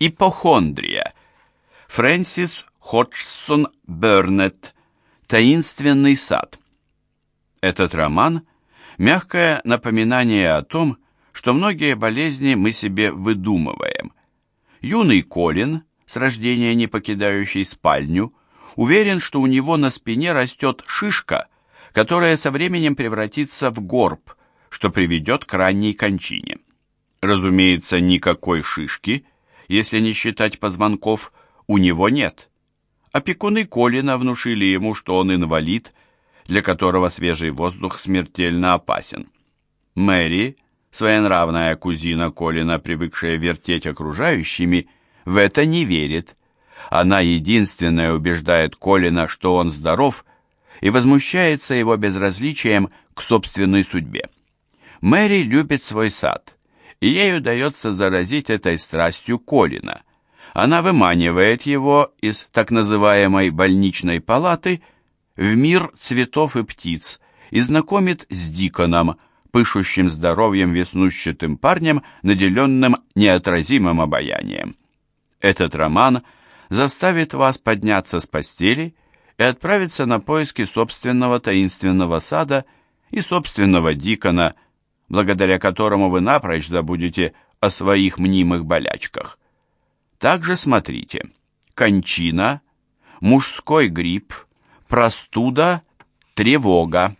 Ипохондрия. Фрэнсис Ходжсон Бернетт. Таинственный сад. Этот роман – мягкое напоминание о том, что многие болезни мы себе выдумываем. Юный Колин, с рождения не покидающий спальню, уверен, что у него на спине растет шишка, которая со временем превратится в горб, что приведет к ранней кончине. Разумеется, никакой шишки, если не считать позвонков, у него нет. Опекуны Колина внушили ему, что он инвалид, для которого свежий воздух смертельно опасен. Мэри, своенравная кузина Колина, привыкшая вертеть окружающими, в это не верит. Она единственная убеждает Колина, что он здоров, и возмущается его безразличием к собственной судьбе. Мэри любит свой сад, и ей удается заразить этой страстью Колина. Она выманивает его из так называемой больничной палаты в мир цветов и птиц и знакомит с Диконом, пышущим здоровьем веснущатым парнем, наделенным неотразимым обаянием. Этот роман заставит вас подняться с постели и отправиться на поиски собственного таинственного сада и собственного Дикона, благодаря которому вы напрочь забудете о своих мнимых болячках. Также смотрите кончина, мужской грипп, простуда, тревога.